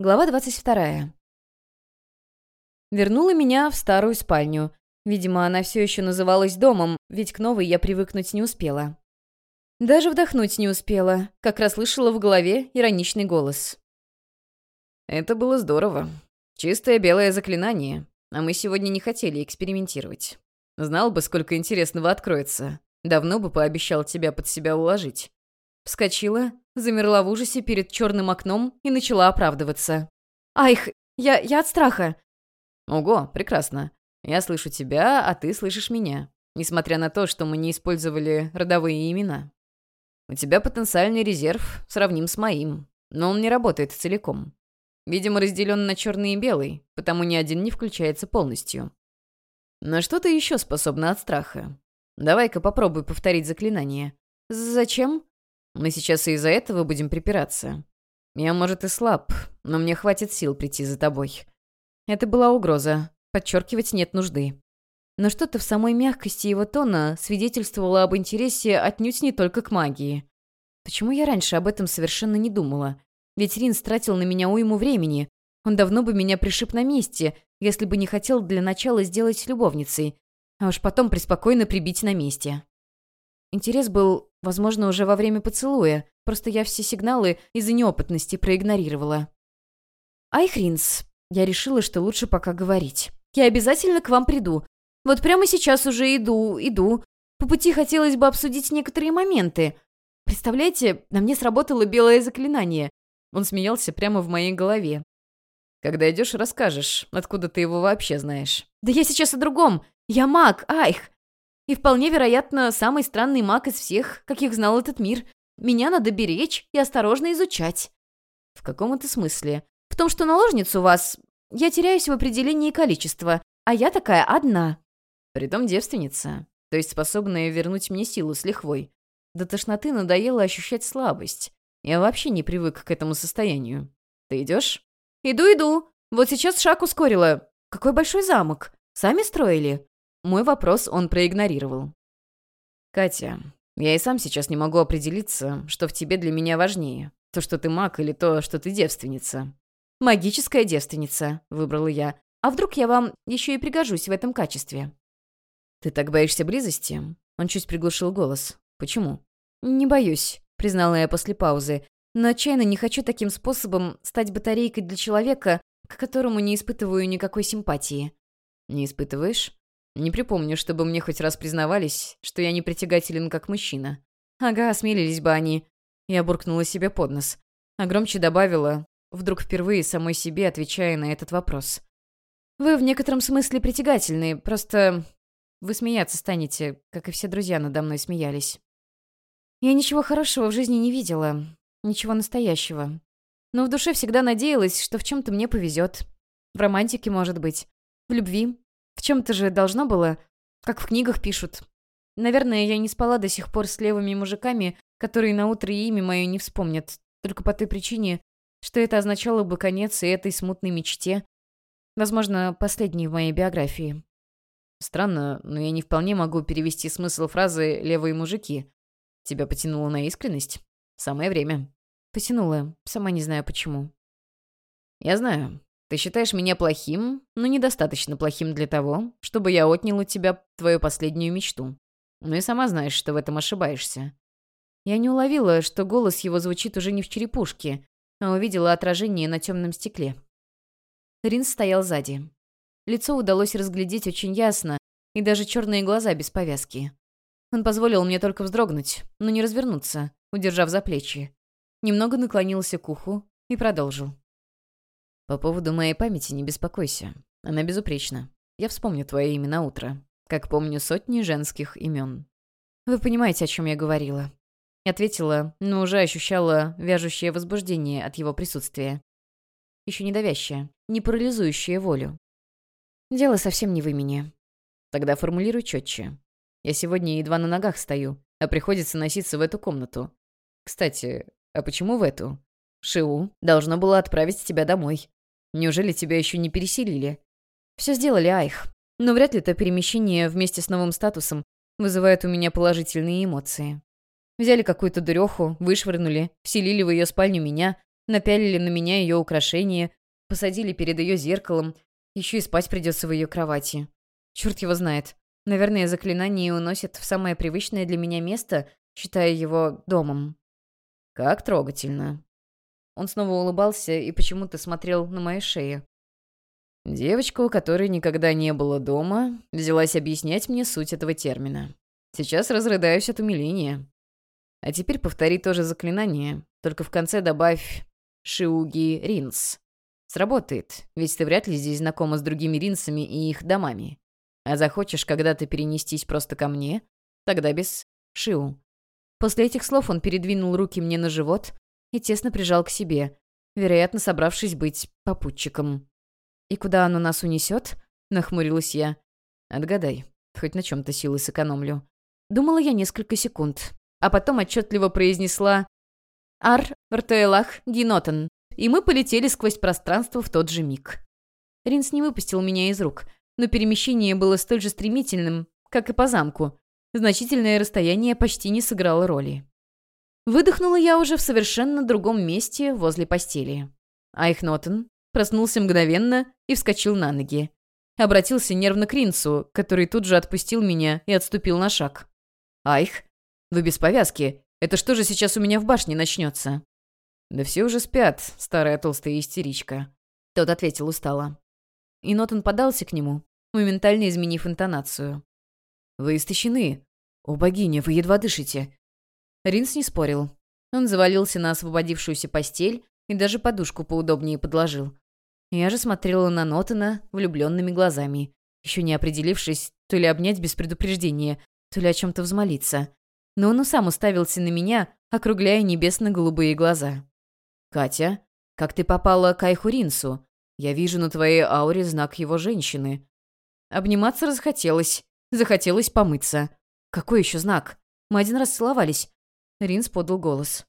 Глава 22. Вернула меня в старую спальню. Видимо, она все еще называлась домом, ведь к новой я привыкнуть не успела. Даже вдохнуть не успела, как расслышала в голове ироничный голос. «Это было здорово. Чистое белое заклинание, а мы сегодня не хотели экспериментировать. Знал бы, сколько интересного откроется. Давно бы пообещал тебя под себя уложить». Вскочила, замерла в ужасе перед черным окном и начала оправдываться. «Айх, я, я от страха!» «Ого, прекрасно. Я слышу тебя, а ты слышишь меня, несмотря на то, что мы не использовали родовые имена. У тебя потенциальный резерв сравним с моим, но он не работает целиком. Видимо, разделен на черный и белый, потому ни один не включается полностью. На что ты еще способна от страха? Давай-ка попробуй повторить заклинание. Зачем? Мы сейчас и из-за этого будем припираться. Я, может, и слаб, но мне хватит сил прийти за тобой». Это была угроза. Подчеркивать нет нужды. Но что-то в самой мягкости его тона свидетельствовало об интересе отнюдь не только к магии. Почему я раньше об этом совершенно не думала? Ведь Рин стратил на меня уйму времени. Он давно бы меня пришиб на месте, если бы не хотел для начала сделать любовницей, а уж потом преспокойно прибить на месте. Интерес был, возможно, уже во время поцелуя, просто я все сигналы из-за неопытности проигнорировала. «Айхринс, я решила, что лучше пока говорить. Я обязательно к вам приду. Вот прямо сейчас уже иду, иду. По пути хотелось бы обсудить некоторые моменты. Представляете, на мне сработало белое заклинание. Он смеялся прямо в моей голове. Когда идешь, расскажешь, откуда ты его вообще знаешь. Да я сейчас о другом. Я маг, айх. И вполне вероятно, самый странный маг из всех, каких знал этот мир. Меня надо беречь и осторожно изучать. В каком это смысле? В том, что наложниц у вас... Я теряюсь в определении количества, а я такая одна. Притом девственница, то есть способная вернуть мне силу с лихвой. До тошноты надоело ощущать слабость. Я вообще не привык к этому состоянию. Ты идешь? Иду, иду. Вот сейчас шаг ускорила. Какой большой замок. Сами строили? Мой вопрос он проигнорировал. «Катя, я и сам сейчас не могу определиться, что в тебе для меня важнее. То, что ты маг, или то, что ты девственница». «Магическая девственница», — выбрала я. «А вдруг я вам еще и пригожусь в этом качестве?» «Ты так боишься близости?» Он чуть приглушил голос. «Почему?» «Не боюсь», — признала я после паузы. «Но отчаянно не хочу таким способом стать батарейкой для человека, к которому не испытываю никакой симпатии». «Не испытываешь?» Не припомню, чтобы мне хоть раз признавались, что я не притягателен как мужчина. Ага, осмелились бы они. Я буркнула себе под нос. А громче добавила, вдруг впервые самой себе отвечая на этот вопрос. «Вы в некотором смысле притягательны, просто вы смеяться станете, как и все друзья надо мной смеялись. Я ничего хорошего в жизни не видела, ничего настоящего. Но в душе всегда надеялась, что в чем-то мне повезет. В романтике, может быть. В любви. В чем-то же должно было, как в книгах пишут. Наверное, я не спала до сих пор с левыми мужиками, которые на утро имя мое не вспомнят, только по той причине, что это означало бы конец и этой смутной мечте. Возможно, последней в моей биографии. Странно, но я не вполне могу перевести смысл фразы «левые мужики». Тебя потянуло на искренность? Самое время. Потянуло, сама не знаю почему. Я знаю. Ты считаешь меня плохим, но недостаточно плохим для того, чтобы я отнял у тебя твою последнюю мечту. Ну и сама знаешь, что в этом ошибаешься». Я не уловила, что голос его звучит уже не в черепушке, а увидела отражение на темном стекле. Рин стоял сзади. Лицо удалось разглядеть очень ясно, и даже черные глаза без повязки. Он позволил мне только вздрогнуть, но не развернуться, удержав за плечи. Немного наклонился к уху и продолжил. По поводу моей памяти не беспокойся. Она безупречна. Я вспомню твое имя на утро, как помню сотни женских имен. Вы понимаете, о чем я говорила. Ответила, но уже ощущала вяжущее возбуждение от его присутствия. Еще не давящее, не парализующее волю. Дело совсем не в имени. Тогда формулируй четче. Я сегодня едва на ногах стою, а приходится носиться в эту комнату. Кстати, а почему в эту? Шиу должно было отправить тебя домой. Неужели тебя еще не переселили? Все сделали, Айх. Но вряд ли то перемещение вместе с новым статусом вызывает у меня положительные эмоции. Взяли какую-то дуреху, вышвырнули, вселили в ее спальню меня, напялили на меня ее украшения, посадили перед ее зеркалом, еще и спать придется в ее кровати. Черт его знает. Наверное, заклинание уносит в самое привычное для меня место, считая его домом. Как трогательно. Он снова улыбался и почему-то смотрел на мою шею. Девочка, у которой никогда не было дома, взялась объяснять мне суть этого термина. Сейчас разрыдаюсь от умиления. А теперь повтори то же заклинание, только в конце добавь «Шиуги Ринс». Сработает, ведь ты вряд ли здесь знакома с другими ринсами и их домами. А захочешь когда-то перенестись просто ко мне, тогда без Шиу. После этих слов он передвинул руки мне на живот и тесно прижал к себе, вероятно, собравшись быть попутчиком. «И куда оно нас унесет?» — нахмурилась я. «Отгадай, хоть на чем-то силы сэкономлю». Думала я несколько секунд, а потом отчетливо произнесла «Ар Вартуэлах Гинотен», и мы полетели сквозь пространство в тот же миг. Ринс не выпустил меня из рук, но перемещение было столь же стремительным, как и по замку. Значительное расстояние почти не сыграло роли. Выдохнула я уже в совершенно другом месте возле постели. Айхнотен проснулся мгновенно и вскочил на ноги. Обратился нервно к Ринцу, который тут же отпустил меня и отступил на шаг. «Айх, вы без повязки. Это что же сейчас у меня в башне начнется?» «Да все уже спят, старая толстая истеричка», — тот ответил устало. И Нотон подался к нему, моментально изменив интонацию. «Вы истощены. О, богиня, вы едва дышите». Ринс не спорил. Он завалился на освободившуюся постель и даже подушку поудобнее подложил. Я же смотрела на Нотона влюбленными глазами, еще не определившись, то ли обнять без предупреждения, то ли о чем-то взмолиться. Но он и сам уставился на меня, округляя небесно-голубые глаза. «Катя, как ты попала к Айхуринсу? Я вижу на твоей ауре знак его женщины». Обниматься расхотелось. Захотелось помыться. «Какой еще знак? Мы один раз целовались». Ринс подал голос.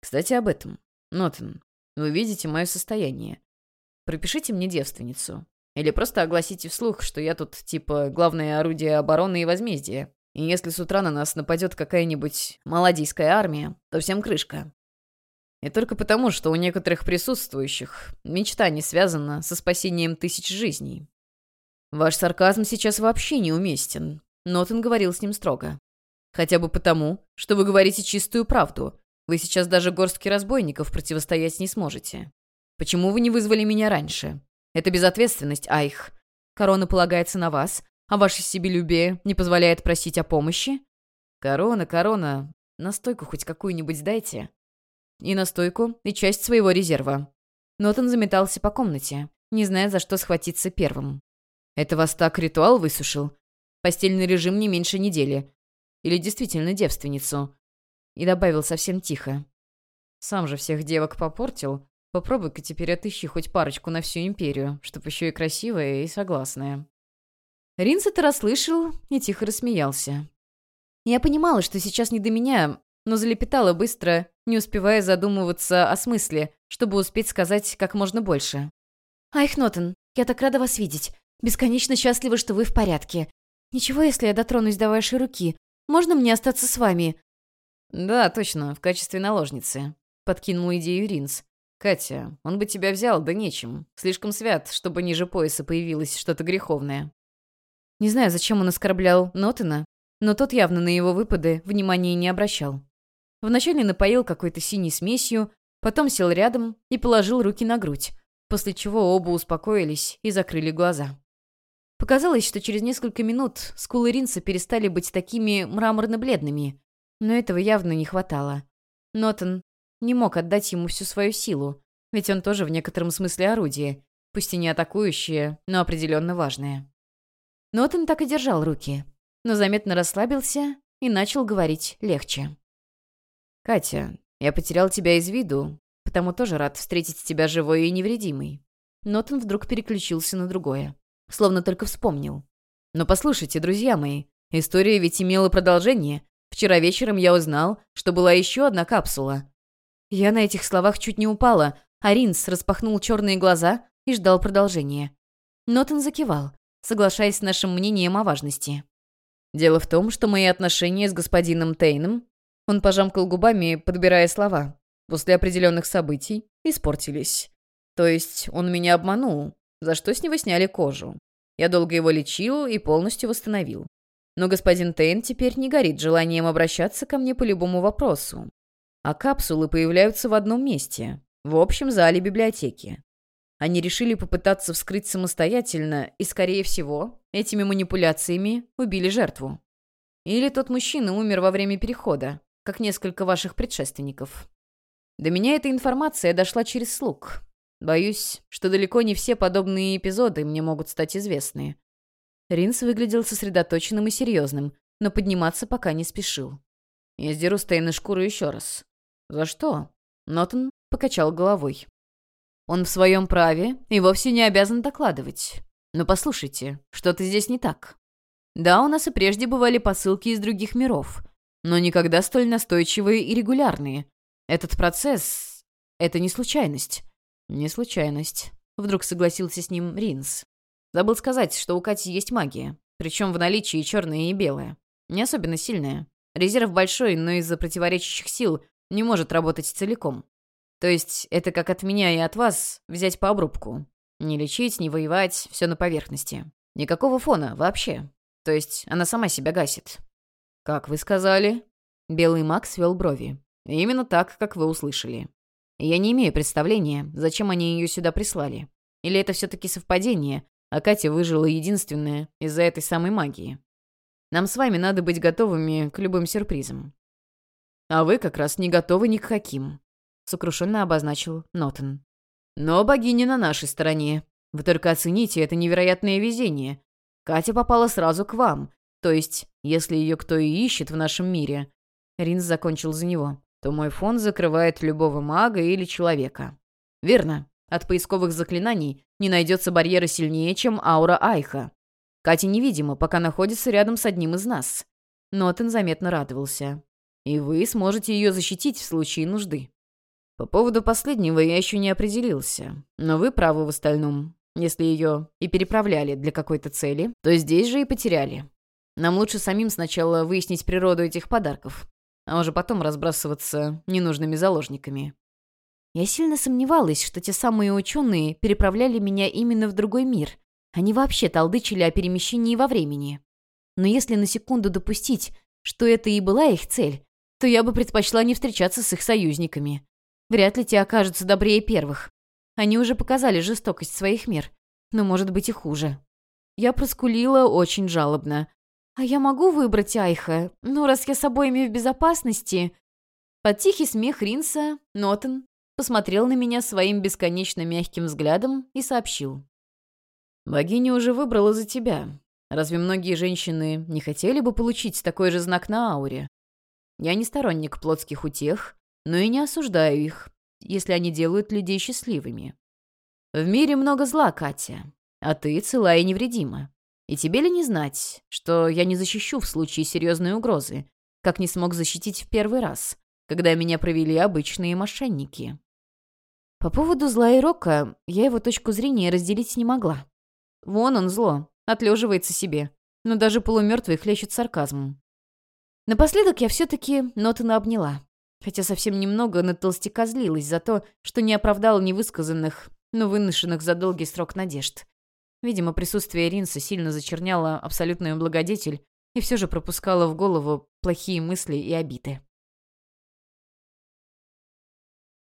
«Кстати, об этом. Нотен, вы видите мое состояние. Пропишите мне девственницу. Или просто огласите вслух, что я тут, типа, главное орудие обороны и возмездия. И если с утра на нас нападет какая-нибудь молодийская армия, то всем крышка. И только потому, что у некоторых присутствующих мечта не связана со спасением тысяч жизней. Ваш сарказм сейчас вообще неуместен. Нотон говорил с ним строго. Хотя бы потому, что вы говорите чистую правду. Вы сейчас даже горстке разбойников противостоять не сможете. Почему вы не вызвали меня раньше? Это безответственность, Айх. Корона полагается на вас, а ваше себелюбие не позволяет просить о помощи? Корона, корона, настойку хоть какую-нибудь дайте. И настойку, и часть своего резерва. Нотон заметался по комнате, не зная, за что схватиться первым. Это вас так ритуал высушил? Постельный режим не меньше недели. Или действительно девственницу? И добавил совсем тихо. Сам же всех девок попортил, Попробуй-ка теперь отыщи хоть парочку на всю империю, чтоб еще и красивая, и согласная». Ринс это расслышал и тихо рассмеялся. Я понимала, что сейчас не до меня, но залепетала быстро, не успевая задумываться о смысле, чтобы успеть сказать как можно больше. «Айхнотен, я так рада вас видеть. Бесконечно счастлива, что вы в порядке. Ничего, если я дотронусь до вашей руки. Можно мне остаться с вами?» «Да, точно, в качестве наложницы», — подкинул идею Ринс. «Катя, он бы тебя взял, да нечем. Слишком свят, чтобы ниже пояса появилось что-то греховное». Не знаю, зачем он оскорблял Нотена, но тот явно на его выпады внимания не обращал. Вначале напоил какой-то синей смесью, потом сел рядом и положил руки на грудь, после чего оба успокоились и закрыли глаза. Показалось, что через несколько минут скулы Ринса перестали быть такими мраморно-бледными, но этого явно не хватало. Нотон не мог отдать ему всю свою силу, ведь он тоже в некотором смысле орудие, пусть и не атакующее, но определенно важное. Нотон так и держал руки, но заметно расслабился и начал говорить легче. «Катя, я потерял тебя из виду, потому тоже рад встретить тебя живой и невредимой». Нотон вдруг переключился на другое, словно только вспомнил. «Но послушайте, друзья мои, история ведь имела продолжение. Вчера вечером я узнал, что была еще одна капсула, я на этих словах чуть не упала, а Ринс распахнул черные глаза и ждал продолжения. Нотон закивал, соглашаясь с нашим мнением о важности. «Дело в том, что мои отношения с господином Тейном...» Он пожамкал губами, подбирая слова. после определенных событий испортились. То есть он меня обманул, за что с него сняли кожу. Я долго его лечил и полностью восстановил. Но господин Тейн теперь не горит желанием обращаться ко мне по любому вопросу. А капсулы появляются в одном месте, в общем зале библиотеки. Они решили попытаться вскрыть самостоятельно, и, скорее всего, этими манипуляциями убили жертву. Или тот мужчина умер во время перехода, как несколько ваших предшественников. До меня эта информация дошла через слуг. Боюсь, что далеко не все подобные эпизоды мне могут стать известны. Ринс выглядел сосредоточенным и серьезным, но подниматься пока не спешил. Я сдеру Стейна шкуру еще раз. За что? Нотон покачал головой. Он в своем праве и вовсе не обязан докладывать. Но послушайте, что-то здесь не так. Да, у нас и прежде бывали посылки из других миров, но никогда столь настойчивые и регулярные. Этот процесс — это не случайность. Не случайность. Вдруг согласился с ним Ринс. Забыл сказать, что у Кати есть магия. Причем в наличии черная и белая. Не особенно сильная. Резерв большой, но из-за противоречащих сил не может работать целиком. То есть это как от меня и от вас взять по обрубку. Не лечить, не воевать, все на поверхности. Никакого фона вообще. То есть она сама себя гасит. Как вы сказали? Белый маг свел брови. Именно так, как вы услышали. Я не имею представления, зачем они ее сюда прислали. Или это все-таки совпадение, а Катя выжила единственная из-за этой самой магии. Нам с вами надо быть готовыми к любым сюрпризам. А вы как раз не готовы ни к каким сокрушенно обозначил Нотон. «Но богиня на нашей стороне. Вы только оцените это невероятное везение. Катя попала сразу к вам. То есть, если ее кто и ищет в нашем мире...» Ринс закончил за него. «То мой фон закрывает любого мага или человека». «Верно. От поисковых заклинаний не найдется барьера сильнее, чем аура Айха. Катя невидима, пока находится рядом с одним из нас». Нотен заметно радовался. «И вы сможете ее защитить в случае нужды». По поводу последнего я еще не определился, но вы правы в остальном. Если ее и переправляли для какой-то цели, то здесь же и потеряли. Нам лучше самим сначала выяснить природу этих подарков, а уже потом разбрасываться ненужными заложниками. Я сильно сомневалась, что те самые ученые переправляли меня именно в другой мир. Они вообще толдычили о перемещении во времени. Но если на секунду допустить, что это и была их цель, то я бы предпочла не встречаться с их союзниками. Вряд ли те окажутся добрее первых. Они уже показали жестокость своих мер, но может быть и хуже. Я проскулила очень жалобно. «А я могу выбрать Айха? Ну, раз я с обоими в безопасности...» Под тихий смех Ринса Нотен посмотрел на меня своим бесконечно мягким взглядом и сообщил. «Богиня уже выбрала за тебя. Разве многие женщины не хотели бы получить такой же знак на ауре? Я не сторонник плотских утех, но и не осуждаю их, если они делают людей счастливыми. В мире много зла, Катя, а ты цела и невредима. И тебе ли не знать, что я не защищу в случае серьезной угрозы, как не смог защитить в первый раз, когда меня провели обычные мошенники? По поводу зла и рока я его точку зрения разделить не могла. Вон он зло, отлеживается себе, но даже полумертвый хлещет сарказмом. Напоследок я все-таки Нотана обняла хотя совсем немного на толстяка злилась за то, что не оправдал невысказанных, но выношенных за долгий срок надежд. Видимо, присутствие Ринса сильно зачерняло абсолютную благодетель и все же пропускало в голову плохие мысли и обиды.